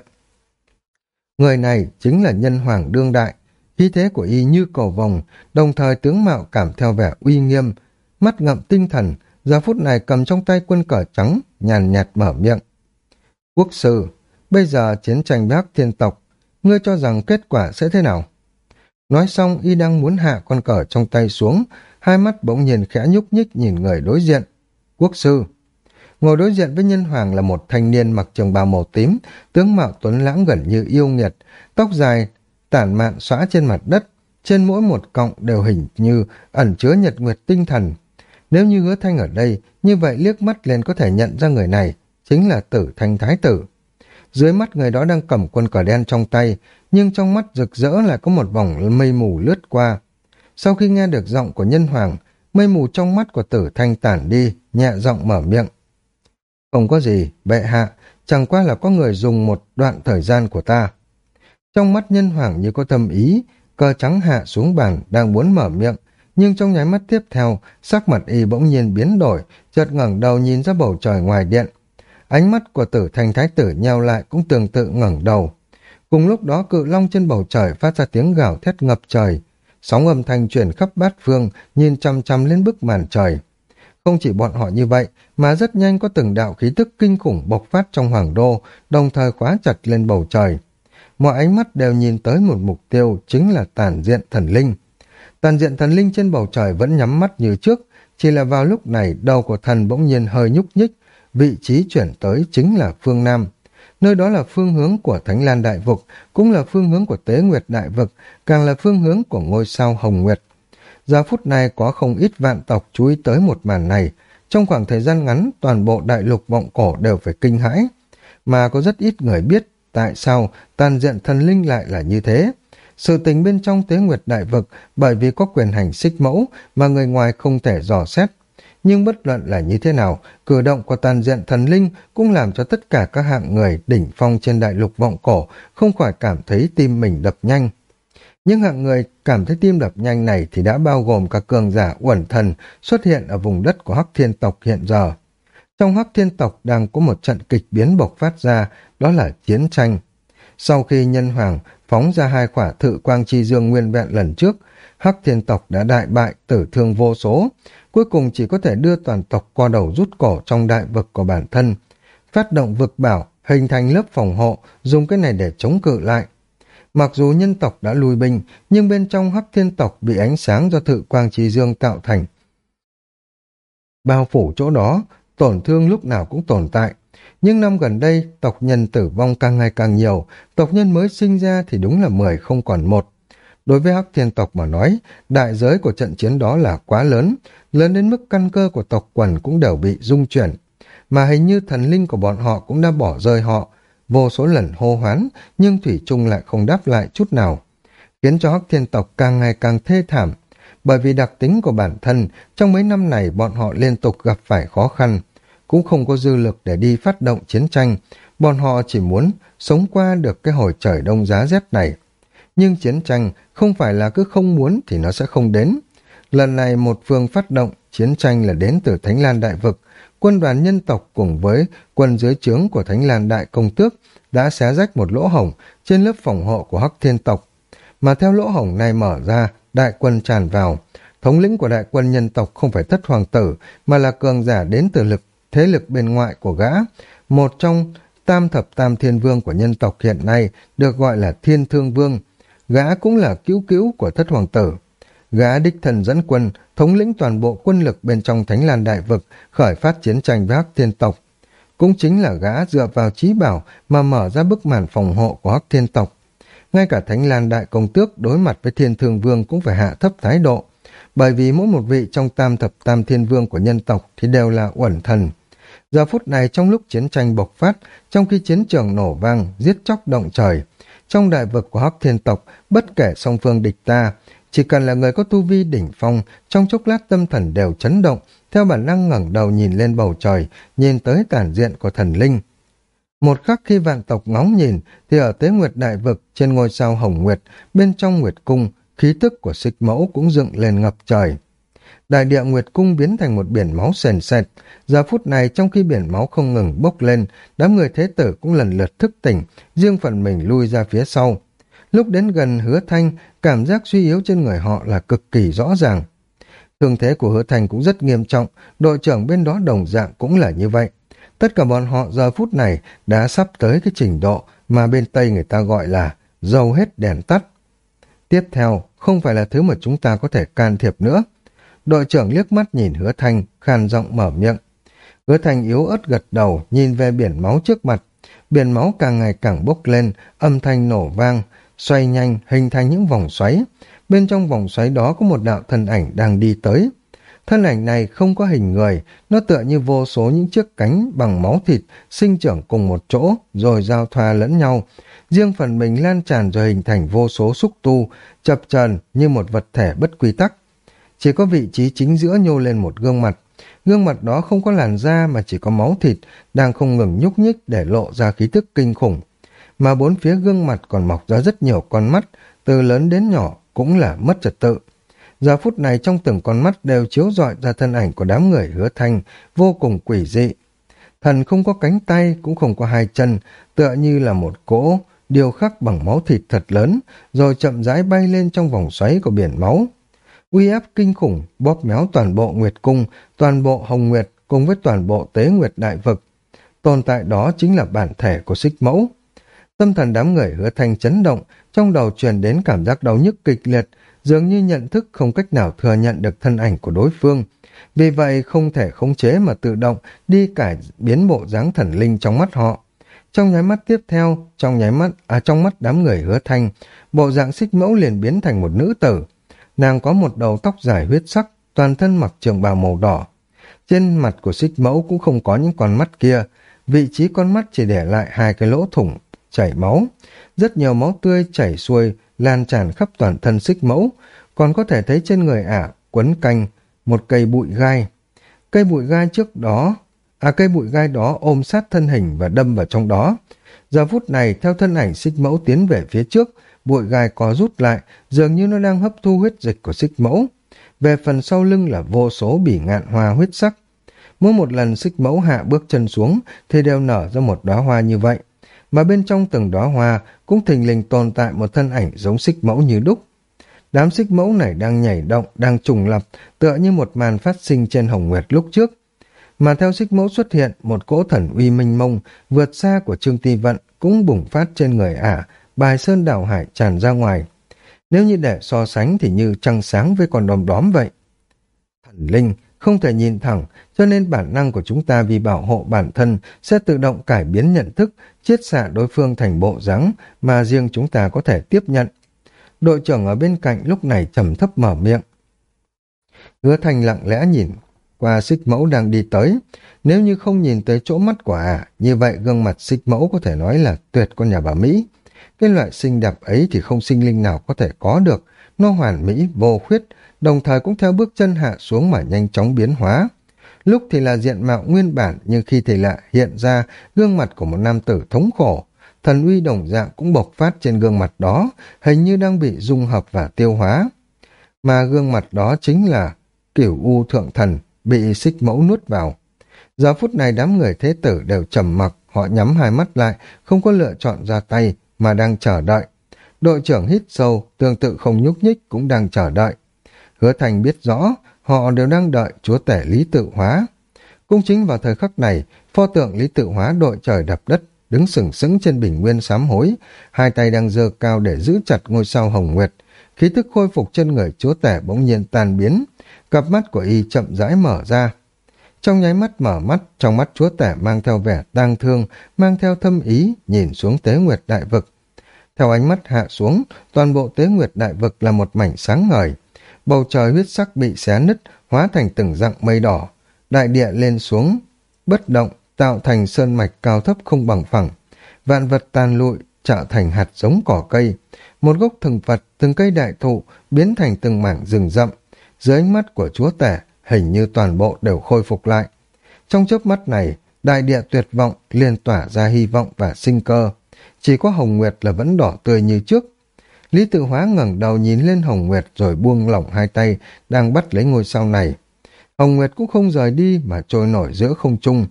Người này chính là nhân hoàng đương đại, khí thế của y như cầu vòng, đồng thời tướng mạo cảm theo vẻ uy nghiêm, mắt ngậm tinh thần, giờ phút này cầm trong tay quân cờ trắng, nhàn nhạt mở miệng. Quốc sư, bây giờ chiến tranh bác thiên tộc, ngươi cho rằng kết quả sẽ thế nào? Nói xong y đang muốn hạ con cờ trong tay xuống, hai mắt bỗng nhiên khẽ nhúc nhích nhìn người đối diện. Quốc sư. Ngồi đối diện với nhân hoàng là một thanh niên mặc trường bào màu tím, tướng mạo tuấn lãng gần như yêu nghiệt, tóc dài, tản mạn xóa trên mặt đất, trên mỗi một cọng đều hình như ẩn chứa nhật nguyệt tinh thần. Nếu như hứa thanh ở đây, như vậy liếc mắt liền có thể nhận ra người này, chính là tử thanh thái tử. Dưới mắt người đó đang cầm quân cờ đen trong tay, nhưng trong mắt rực rỡ lại có một vòng mây mù lướt qua. Sau khi nghe được giọng của nhân hoàng, mây mù trong mắt của tử thanh tản đi, nhẹ giọng mở miệng. Không có gì, bệ hạ, chẳng qua là có người dùng một đoạn thời gian của ta. Trong mắt nhân hoàng như có tâm ý, cờ trắng hạ xuống bàn đang muốn mở miệng, nhưng trong nháy mắt tiếp theo, sắc mặt y bỗng nhiên biến đổi, chợt ngẩng đầu nhìn ra bầu trời ngoài điện. Ánh mắt của tử thành thái tử nheo lại cũng tương tự ngẩng đầu. Cùng lúc đó cự long trên bầu trời phát ra tiếng gào thét ngập trời. Sóng âm thanh chuyển khắp bát phương, nhìn chăm chăm lên bức màn trời. Không chỉ bọn họ như vậy, mà rất nhanh có từng đạo khí tức kinh khủng bộc phát trong hoàng đô, đồng thời khóa chặt lên bầu trời. Mọi ánh mắt đều nhìn tới một mục tiêu, chính là tàn diện thần linh. Tàn diện thần linh trên bầu trời vẫn nhắm mắt như trước, chỉ là vào lúc này đầu của thần bỗng nhiên hơi nhúc nhích, vị trí chuyển tới chính là phương Nam. Nơi đó là phương hướng của Thánh Lan Đại Vực, cũng là phương hướng của Tế Nguyệt Đại Vực, càng là phương hướng của ngôi sao Hồng Nguyệt. Giờ phút này có không ít vạn tộc chú ý tới một màn này. Trong khoảng thời gian ngắn, toàn bộ đại lục vọng cổ đều phải kinh hãi. Mà có rất ít người biết tại sao tàn diện thần linh lại là như thế. Sự tình bên trong tế nguyệt đại vực bởi vì có quyền hành xích mẫu mà người ngoài không thể dò xét. Nhưng bất luận là như thế nào, cử động của tàn diện thần linh cũng làm cho tất cả các hạng người đỉnh phong trên đại lục vọng cổ không khỏi cảm thấy tim mình đập nhanh. Những hạng người cảm thấy tim đập nhanh này thì đã bao gồm cả cường giả uẩn thần xuất hiện ở vùng đất của Hắc Thiên tộc hiện giờ. Trong Hắc Thiên tộc đang có một trận kịch biến bộc phát ra, đó là chiến tranh. Sau khi nhân hoàng phóng ra hai quả thự quang chi dương nguyên vẹn lần trước, Hắc Thiên tộc đã đại bại tử thương vô số, cuối cùng chỉ có thể đưa toàn tộc qua đầu rút cổ trong đại vực của bản thân, phát động vực bảo, hình thành lớp phòng hộ, dùng cái này để chống cự lại. Mặc dù nhân tộc đã lùi binh, nhưng bên trong hắc thiên tộc bị ánh sáng do thự quang trì dương tạo thành. Bao phủ chỗ đó, tổn thương lúc nào cũng tồn tại. Nhưng năm gần đây, tộc nhân tử vong càng ngày càng nhiều, tộc nhân mới sinh ra thì đúng là mười không còn một. Đối với hắc thiên tộc mà nói, đại giới của trận chiến đó là quá lớn, lớn đến mức căn cơ của tộc quần cũng đều bị rung chuyển. Mà hình như thần linh của bọn họ cũng đã bỏ rơi họ, vô số lần hô hoán, nhưng Thủy Trung lại không đáp lại chút nào, khiến cho Hắc Thiên tộc càng ngày càng thê thảm. Bởi vì đặc tính của bản thân, trong mấy năm này bọn họ liên tục gặp phải khó khăn, cũng không có dư lực để đi phát động chiến tranh, bọn họ chỉ muốn sống qua được cái hồi trời đông giá rét này. Nhưng chiến tranh không phải là cứ không muốn thì nó sẽ không đến. Lần này một phương phát động, chiến tranh là đến từ Thánh Lan Đại Vực, quân đoàn nhân tộc cùng với quân dưới trướng của Thánh Lan Đại Công Tước đã xé rách một lỗ hổng trên lớp phòng hộ của Hắc Thiên tộc. Mà theo lỗ hổng này mở ra, đại quân tràn vào. Thống lĩnh của đại quân nhân tộc không phải thất hoàng tử, mà là cường giả đến từ lực thế lực bên ngoại của gã. Một trong tam thập tam thiên vương của nhân tộc hiện nay được gọi là thiên thương vương. Gã cũng là cứu cứu của thất hoàng tử. Gã đích thần dẫn quân, thống lĩnh toàn bộ quân lực bên trong Thánh Lan Đại Vực, khởi phát chiến tranh với Hắc Thiên Tộc. Cũng chính là gã dựa vào trí bảo mà mở ra bức màn phòng hộ của Hắc Thiên Tộc. Ngay cả Thánh Lan Đại Công Tước đối mặt với Thiên Thương Vương cũng phải hạ thấp thái độ, bởi vì mỗi một vị trong tam thập tam thiên vương của nhân tộc thì đều là uẩn thần. Giờ phút này trong lúc chiến tranh bộc phát, trong khi chiến trường nổ vang, giết chóc động trời, trong đại vực của Hắc Thiên Tộc, bất kể song phương địch ta, chỉ cần là người có tu vi đỉnh phong, trong chốc lát tâm thần đều chấn động, theo bản năng ngẩng đầu nhìn lên bầu trời, nhìn tới tản diện của thần linh. Một khắc khi vạn tộc ngóng nhìn, thì ở tế nguyệt đại vực, trên ngôi sao hồng nguyệt, bên trong nguyệt cung, khí tức của xích mẫu cũng dựng lên ngập trời. Đại địa nguyệt cung biến thành một biển máu sền sệt. Giờ phút này trong khi biển máu không ngừng bốc lên, đám người thế tử cũng lần lượt thức tỉnh, riêng phần mình lui ra phía sau. Lúc đến gần hứa thanh, cảm giác suy yếu trên người họ là cực kỳ rõ ràng. Thương thế của hứa thanh cũng rất nghiêm trọng, đội trưởng bên đó đồng dạng cũng là như vậy. Tất cả bọn họ giờ phút này đã sắp tới cái trình độ mà bên Tây người ta gọi là dầu hết đèn tắt. Tiếp theo, không phải là thứ mà chúng ta có thể can thiệp nữa. Đội trưởng liếc mắt nhìn hứa thanh, khàn giọng mở miệng. Hứa thanh yếu ớt gật đầu, nhìn về biển máu trước mặt. Biển máu càng ngày càng bốc lên, âm thanh nổ vang, xoay nhanh hình thành những vòng xoáy. Bên trong vòng xoáy đó có một đạo thân ảnh đang đi tới. Thân ảnh này không có hình người, nó tựa như vô số những chiếc cánh bằng máu thịt sinh trưởng cùng một chỗ rồi giao thoa lẫn nhau. Riêng phần mình lan tràn rồi hình thành vô số xúc tu, chập trần như một vật thể bất quy tắc. Chỉ có vị trí chính giữa nhô lên một gương mặt. Gương mặt đó không có làn da mà chỉ có máu thịt, đang không ngừng nhúc nhích để lộ ra khí tức kinh khủng mà bốn phía gương mặt còn mọc ra rất nhiều con mắt, từ lớn đến nhỏ cũng là mất trật tự. Giờ phút này trong từng con mắt đều chiếu rọi ra thân ảnh của đám người hứa thanh, vô cùng quỷ dị. Thần không có cánh tay, cũng không có hai chân, tựa như là một cỗ, điều khắc bằng máu thịt thật lớn, rồi chậm rãi bay lên trong vòng xoáy của biển máu. Uy áp kinh khủng, bóp méo toàn bộ Nguyệt Cung, toàn bộ Hồng Nguyệt cùng với toàn bộ Tế Nguyệt Đại Vực. Tồn tại đó chính là bản thể của xích mẫu. Tâm thần đám người hứa thanh chấn động, trong đầu truyền đến cảm giác đau nhức kịch liệt, dường như nhận thức không cách nào thừa nhận được thân ảnh của đối phương. Vì vậy không thể khống chế mà tự động đi cải biến bộ dáng thần linh trong mắt họ. Trong nháy mắt tiếp theo, trong nháy mắt, à trong mắt đám người hứa thanh, bộ dạng xích mẫu liền biến thành một nữ tử. Nàng có một đầu tóc dài huyết sắc, toàn thân mặc trường bào màu đỏ. Trên mặt của xích mẫu cũng không có những con mắt kia, vị trí con mắt chỉ để lại hai cái lỗ thủng, chảy máu. Rất nhiều máu tươi chảy xuôi, lan tràn khắp toàn thân xích mẫu, còn có thể thấy trên người ả quấn canh một cây bụi gai. Cây bụi gai trước đó, à cây bụi gai đó ôm sát thân hình và đâm vào trong đó. Giờ phút này, theo thân ảnh xích mẫu tiến về phía trước, bụi gai có rút lại, dường như nó đang hấp thu huyết dịch của xích mẫu. Về phần sau lưng là vô số bỉ ngạn hoa huyết sắc. Mỗi một lần xích mẫu hạ bước chân xuống thì đều nở ra một đóa hoa như vậy. Mà bên trong từng đóa hoa cũng thình lình tồn tại một thân ảnh giống xích mẫu như đúc. Đám xích mẫu này đang nhảy động, đang trùng lập, tựa như một màn phát sinh trên hồng nguyệt lúc trước. Mà theo xích mẫu xuất hiện, một cỗ thần uy minh mông, vượt xa của Trương Ti Vận cũng bùng phát trên người ả, bài sơn đảo hải tràn ra ngoài. Nếu như để so sánh thì như trăng sáng với con đom đóm vậy. Thần linh không thể nhìn thẳng, cho nên bản năng của chúng ta vì bảo hộ bản thân sẽ tự động cải biến nhận thức, chiết xạ đối phương thành bộ dáng mà riêng chúng ta có thể tiếp nhận. Đội trưởng ở bên cạnh lúc này trầm thấp mở miệng. Hứa thành lặng lẽ nhìn qua xích mẫu đang đi tới. Nếu như không nhìn tới chỗ mắt của ả, như vậy gương mặt xích mẫu có thể nói là tuyệt con nhà bà Mỹ. Cái loại xinh đẹp ấy thì không sinh linh nào có thể có được. Nó hoàn mỹ, vô khuyết, đồng thời cũng theo bước chân hạ xuống mà nhanh chóng biến hóa. Lúc thì là diện mạo nguyên bản nhưng khi thì lại hiện ra gương mặt của một nam tử thống khổ. Thần uy đồng dạng cũng bộc phát trên gương mặt đó, hình như đang bị dung hợp và tiêu hóa. Mà gương mặt đó chính là kiểu u thượng thần bị xích mẫu nuốt vào. Giờ phút này đám người thế tử đều trầm mặc, họ nhắm hai mắt lại, không có lựa chọn ra tay, mà đang chờ đợi. Đội trưởng hít sâu, tương tự không nhúc nhích cũng đang chờ đợi. Hứa Thành biết rõ, họ đều đang đợi chúa tể Lý Tự Hóa. Cũng chính vào thời khắc này, pho tượng Lý Tự Hóa đội trời đập đất, đứng sừng sững trên bình nguyên sám hối, hai tay đang giơ cao để giữ chặt ngôi sao hồng nguyệt. Khí thức khôi phục chân người chúa tể bỗng nhiên tan biến, cặp mắt của y chậm rãi mở ra. Trong nháy mắt mở mắt, trong mắt chúa tể mang theo vẻ tang thương, mang theo thâm ý, nhìn xuống tế nguyệt đại vực. Theo ánh mắt hạ xuống, toàn bộ tế nguyệt đại vực là một mảnh sáng ngời. Bầu trời huyết sắc bị xé nứt, hóa thành từng dặng mây đỏ. Đại địa lên xuống, bất động, tạo thành sơn mạch cao thấp không bằng phẳng. Vạn vật tàn lụi, trở thành hạt giống cỏ cây. Một gốc thần vật, từng cây đại thụ, biến thành từng mảng rừng rậm. Dưới ánh mắt của chúa tể, hình như toàn bộ đều khôi phục lại. Trong chớp mắt này, đại địa tuyệt vọng liền tỏa ra hy vọng và sinh cơ. Chỉ có Hồng Nguyệt là vẫn đỏ tươi như trước. Lý tự hóa ngẩng đầu nhìn lên Hồng Nguyệt rồi buông lỏng hai tay, đang bắt lấy ngôi sao này. Hồng Nguyệt cũng không rời đi mà trôi nổi giữa không trung.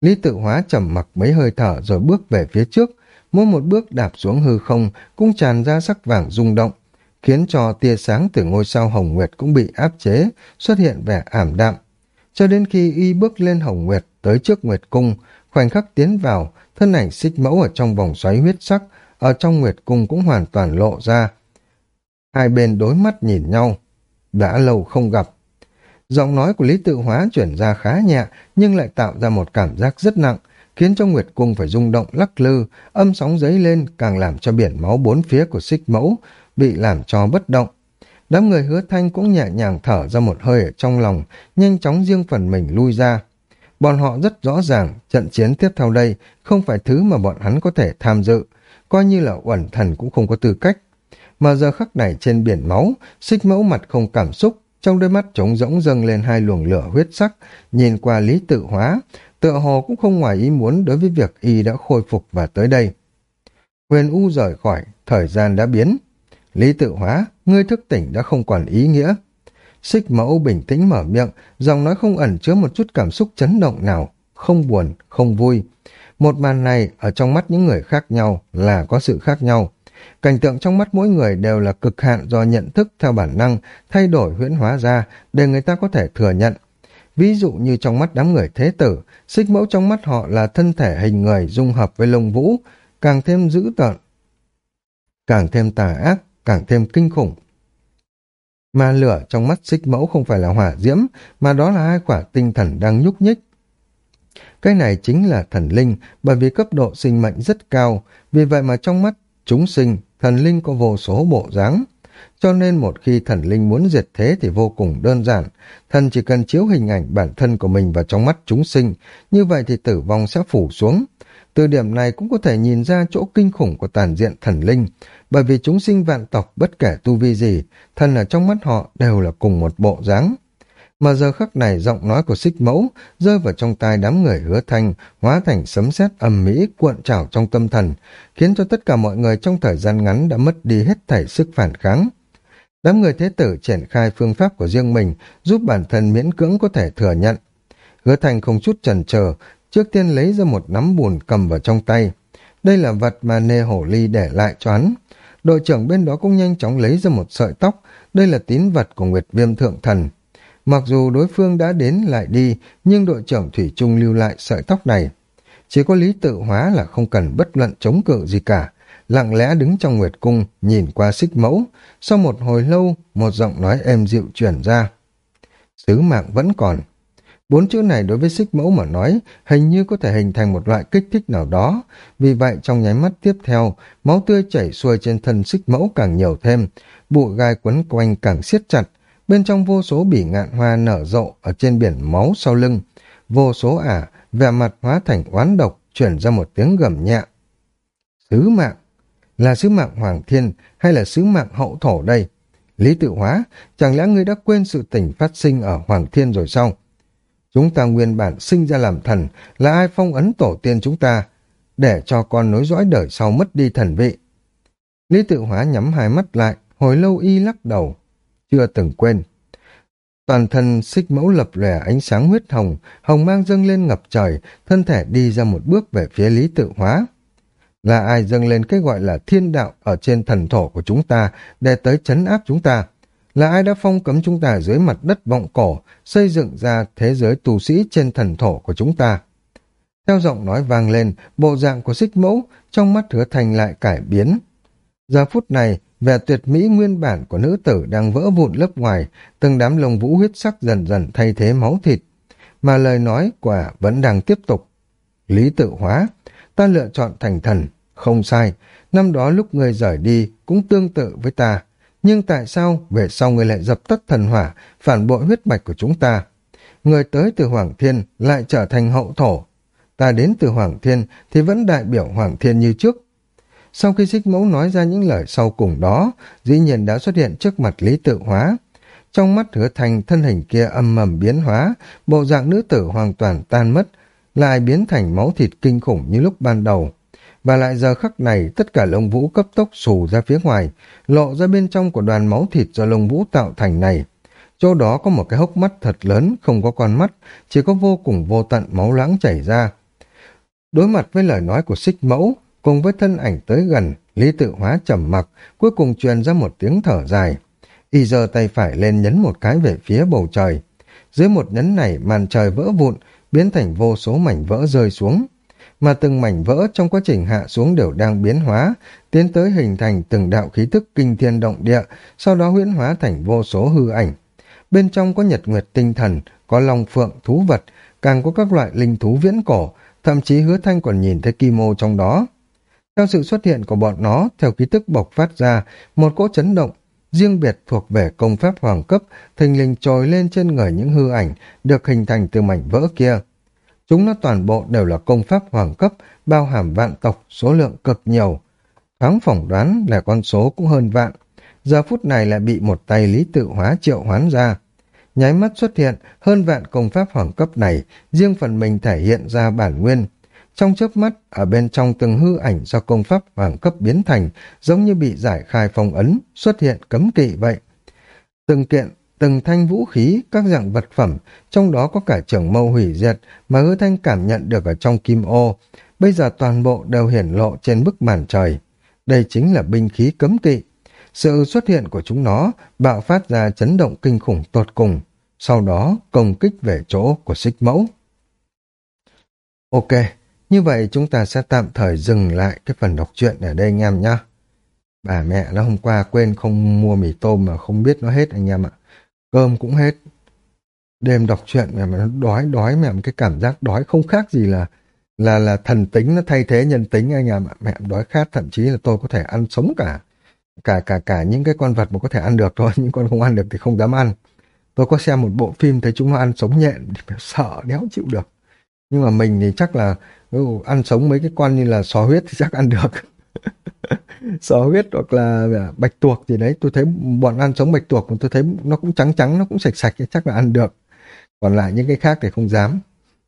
Lý tự hóa trầm mặc mấy hơi thở rồi bước về phía trước, mỗi một bước đạp xuống hư không cũng tràn ra sắc vàng rung động, khiến cho tia sáng từ ngôi sao Hồng Nguyệt cũng bị áp chế, xuất hiện vẻ ảm đạm. Cho đến khi y bước lên Hồng Nguyệt tới trước Nguyệt Cung, khoảnh khắc tiến vào, thân ảnh xích mẫu ở trong vòng xoáy huyết sắc, ở trong Nguyệt Cung cũng hoàn toàn lộ ra. Hai bên đối mắt nhìn nhau, đã lâu không gặp. Giọng nói của Lý Tự Hóa chuyển ra khá nhẹ, nhưng lại tạo ra một cảm giác rất nặng, khiến cho Nguyệt Cung phải rung động lắc lư, âm sóng dấy lên càng làm cho biển máu bốn phía của xích mẫu bị làm cho bất động. Đám người hứa thanh cũng nhẹ nhàng thở ra một hơi ở trong lòng, nhanh chóng riêng phần mình lui ra. Bọn họ rất rõ ràng, trận chiến tiếp theo đây không phải thứ mà bọn hắn có thể tham dự, coi như là uẩn thần cũng không có tư cách. Mà giờ khắc này trên biển máu, xích mẫu mặt không cảm xúc, trong đôi mắt trống rỗng dâng lên hai luồng lửa huyết sắc, nhìn qua lý tự hóa, tựa hồ cũng không ngoài ý muốn đối với việc y đã khôi phục và tới đây. Huyền U rời khỏi, thời gian đã biến. Lý tự hóa, ngươi thức tỉnh đã không còn ý nghĩa. Xích mẫu bình tĩnh mở miệng, giọng nói không ẩn chứa một chút cảm xúc chấn động nào, không buồn, không vui. Một màn này ở trong mắt những người khác nhau là có sự khác nhau. Cảnh tượng trong mắt mỗi người đều là cực hạn do nhận thức theo bản năng thay đổi huyễn hóa ra để người ta có thể thừa nhận. Ví dụ như trong mắt đám người thế tử, xích mẫu trong mắt họ là thân thể hình người dung hợp với lông vũ, càng thêm dữ tợn, càng thêm tà ác, càng thêm kinh khủng. Mà lửa trong mắt xích mẫu không phải là hỏa diễm, mà đó là hai quả tinh thần đang nhúc nhích. Cái này chính là thần linh, bởi vì cấp độ sinh mệnh rất cao, vì vậy mà trong mắt chúng sinh, thần linh có vô số bộ dáng. Cho nên một khi thần linh muốn diệt thế thì vô cùng đơn giản, thần chỉ cần chiếu hình ảnh bản thân của mình vào trong mắt chúng sinh, như vậy thì tử vong sẽ phủ xuống. Từ điểm này cũng có thể nhìn ra chỗ kinh khủng của tàn diện thần linh, bởi vì chúng sinh vạn tộc bất kể tu vi gì, thần ở trong mắt họ đều là cùng một bộ dáng. Mà giờ khắc này giọng nói của xích mẫu rơi vào trong tai đám người hứa thanh, hóa thành sấm sét ầm mỹ cuộn trào trong tâm thần, khiến cho tất cả mọi người trong thời gian ngắn đã mất đi hết thảy sức phản kháng. Đám người thế tử triển khai phương pháp của riêng mình, giúp bản thân miễn cưỡng có thể thừa nhận. Hứa thanh không chút chần chờ, trước tiên lấy ra một nắm bùn cầm vào trong tay. Đây là vật mà nê hổ ly để lại cho hắn. Đội trưởng bên đó cũng nhanh chóng lấy ra một sợi tóc, đây là tín vật của Nguyệt Viêm Thượng Thần. Mặc dù đối phương đã đến lại đi, nhưng đội trưởng Thủy Trung lưu lại sợi tóc này. Chỉ có lý tự hóa là không cần bất luận chống cự gì cả, lặng lẽ đứng trong Nguyệt Cung, nhìn qua xích mẫu. Sau một hồi lâu, một giọng nói êm dịu chuyển ra. Sứ mạng vẫn còn. Bốn chữ này đối với xích mẫu mà nói hình như có thể hình thành một loại kích thích nào đó. Vì vậy trong nháy mắt tiếp theo, máu tươi chảy xuôi trên thân xích mẫu càng nhiều thêm, bụi gai quấn quanh càng siết chặt. Bên trong vô số bỉ ngạn hoa nở rộ ở trên biển máu sau lưng. Vô số ả, vẻ mặt hóa thành oán độc, chuyển ra một tiếng gầm nhẹ. Sứ mạng, là sứ mạng Hoàng Thiên hay là sứ mạng hậu thổ đây? Lý tự hóa, chẳng lẽ ngươi đã quên sự tình phát sinh ở Hoàng Thiên rồi sao? Chúng ta nguyên bản sinh ra làm thần, là ai phong ấn tổ tiên chúng ta, để cho con nối dõi đời sau mất đi thần vị. Lý tự hóa nhắm hai mắt lại, hồi lâu y lắc đầu, chưa từng quên. Toàn thân xích mẫu lập lòe ánh sáng huyết hồng, hồng mang dâng lên ngập trời, thân thể đi ra một bước về phía lý tự hóa. Là ai dâng lên cái gọi là thiên đạo ở trên thần thổ của chúng ta để tới chấn áp chúng ta? Là ai đã phong cấm chúng ta dưới mặt đất vọng cổ, xây dựng ra thế giới tu sĩ trên thần thổ của chúng ta? Theo giọng nói vang lên, bộ dạng của xích mẫu trong mắt hứa thành lại cải biến. Giờ phút này, vẻ tuyệt mỹ nguyên bản của nữ tử đang vỡ vụn lớp ngoài, từng đám lông vũ huyết sắc dần dần thay thế máu thịt. Mà lời nói quả vẫn đang tiếp tục. Lý tự hóa, ta lựa chọn thành thần, không sai, năm đó lúc ngươi rời đi cũng tương tự với ta. Nhưng tại sao về sau người lại dập tắt thần hỏa, phản bội huyết mạch của chúng ta? Người tới từ Hoàng Thiên lại trở thành hậu thổ. Ta đến từ Hoàng Thiên thì vẫn đại biểu Hoàng Thiên như trước. Sau khi xích mẫu nói ra những lời sau cùng đó, dĩ nhiên đã xuất hiện trước mặt Lý Tự Hóa. Trong mắt hứa thành thân hình kia âm mầm biến hóa, bộ dạng nữ tử hoàn toàn tan mất, lại biến thành máu thịt kinh khủng như lúc ban đầu. Và lại giờ khắc này, tất cả lông vũ cấp tốc xù ra phía ngoài, lộ ra bên trong của đoàn máu thịt do lông vũ tạo thành này. Chỗ đó có một cái hốc mắt thật lớn, không có con mắt, chỉ có vô cùng vô tận máu lãng chảy ra. Đối mặt với lời nói của xích mẫu, cùng với thân ảnh tới gần, Lý tự hóa trầm mặc, cuối cùng truyền ra một tiếng thở dài. Y giơ tay phải lên nhấn một cái về phía bầu trời. Dưới một nhấn này, màn trời vỡ vụn, biến thành vô số mảnh vỡ rơi xuống. Mà từng mảnh vỡ trong quá trình hạ xuống đều đang biến hóa, tiến tới hình thành từng đạo khí thức kinh thiên động địa, sau đó huyễn hóa thành vô số hư ảnh. Bên trong có nhật nguyệt tinh thần, có long phượng, thú vật, càng có các loại linh thú viễn cổ, thậm chí hứa thanh còn nhìn thấy kim ô trong đó. Theo sự xuất hiện của bọn nó, theo ký tức bộc phát ra, một cỗ chấn động, riêng biệt thuộc về công pháp hoàng cấp, thình lình trồi lên trên người những hư ảnh được hình thành từ mảnh vỡ kia. Chúng nó toàn bộ đều là công pháp hoàng cấp, bao hàm vạn tộc, số lượng cực nhiều. Thoáng phỏng đoán là con số cũng hơn vạn. Giờ phút này lại bị một tay lý tự hóa triệu hoán ra. Nháy mắt xuất hiện hơn vạn công pháp hoàng cấp này, riêng phần mình thể hiện ra bản nguyên, trong chớp mắt, ở bên trong từng hư ảnh do công pháp hoàng cấp biến thành, giống như bị giải khai phong ấn, xuất hiện cấm kỵ vậy. Từng kiện từng thanh vũ khí, các dạng vật phẩm, trong đó có cả trưởng mâu hủy diệt mà hứa thanh cảm nhận được ở trong kim ô. Bây giờ toàn bộ đều hiển lộ trên bức màn trời. Đây chính là binh khí cấm kỵ. Sự xuất hiện của chúng nó bạo phát ra chấn động kinh khủng tột cùng, sau đó công kích về chỗ của xích mẫu. Ok, như vậy chúng ta sẽ tạm thời dừng lại cái phần đọc truyện ở đây anh em nhé. Bà mẹ nó hôm qua quên không mua mì tôm mà không biết nó hết anh em ạ. Cơm cũng hết. Đêm đọc truyện mà nó đói đói mẹ cái cảm giác đói không khác gì là là là thần tính nó thay thế nhân tính anh em ạ. Mẹ đói khát thậm chí là tôi có thể ăn sống cả cả cả cả những cái con vật mà có thể ăn được thôi, <laughs> những con không ăn được thì không dám ăn. Tôi có xem một bộ phim thấy chúng nó ăn sống nhện thì sợ đéo chịu được. Nhưng mà mình thì chắc là ừ, ăn sống mấy cái con như là sò huyết thì chắc ăn được. <laughs> <laughs> sò huyết hoặc là à, bạch tuộc gì đấy. Tôi thấy bọn ăn sống bạch tuộc, tôi thấy nó cũng trắng trắng, nó cũng sạch sạch chắc là ăn được. Còn lại những cái khác thì không dám.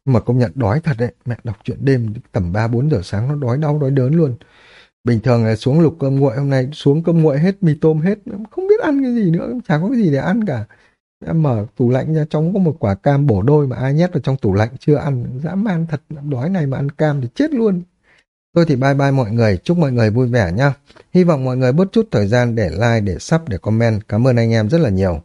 Nhưng mà công nhận đói thật đấy. Mẹ đọc chuyện đêm tầm ba, bốn giờ sáng, nó đói đau, đói đớn luôn. Bình thường là xuống lục cơm nguội, hôm nay xuống cơm nguội hết, mì tôm hết. Không biết ăn cái gì nữa, chả có cái gì để ăn cả. Em mở tủ lạnh ra, trong có một quả cam bổ đôi mà ai nhét vào trong tủ lạnh chưa ăn. Dã man thật, đói này mà ăn cam thì chết luôn. Tôi thì bye bye mọi người, chúc mọi người vui vẻ nha. Hy vọng mọi người bớt chút thời gian để like, để sub, để comment. Cảm ơn anh em rất là nhiều.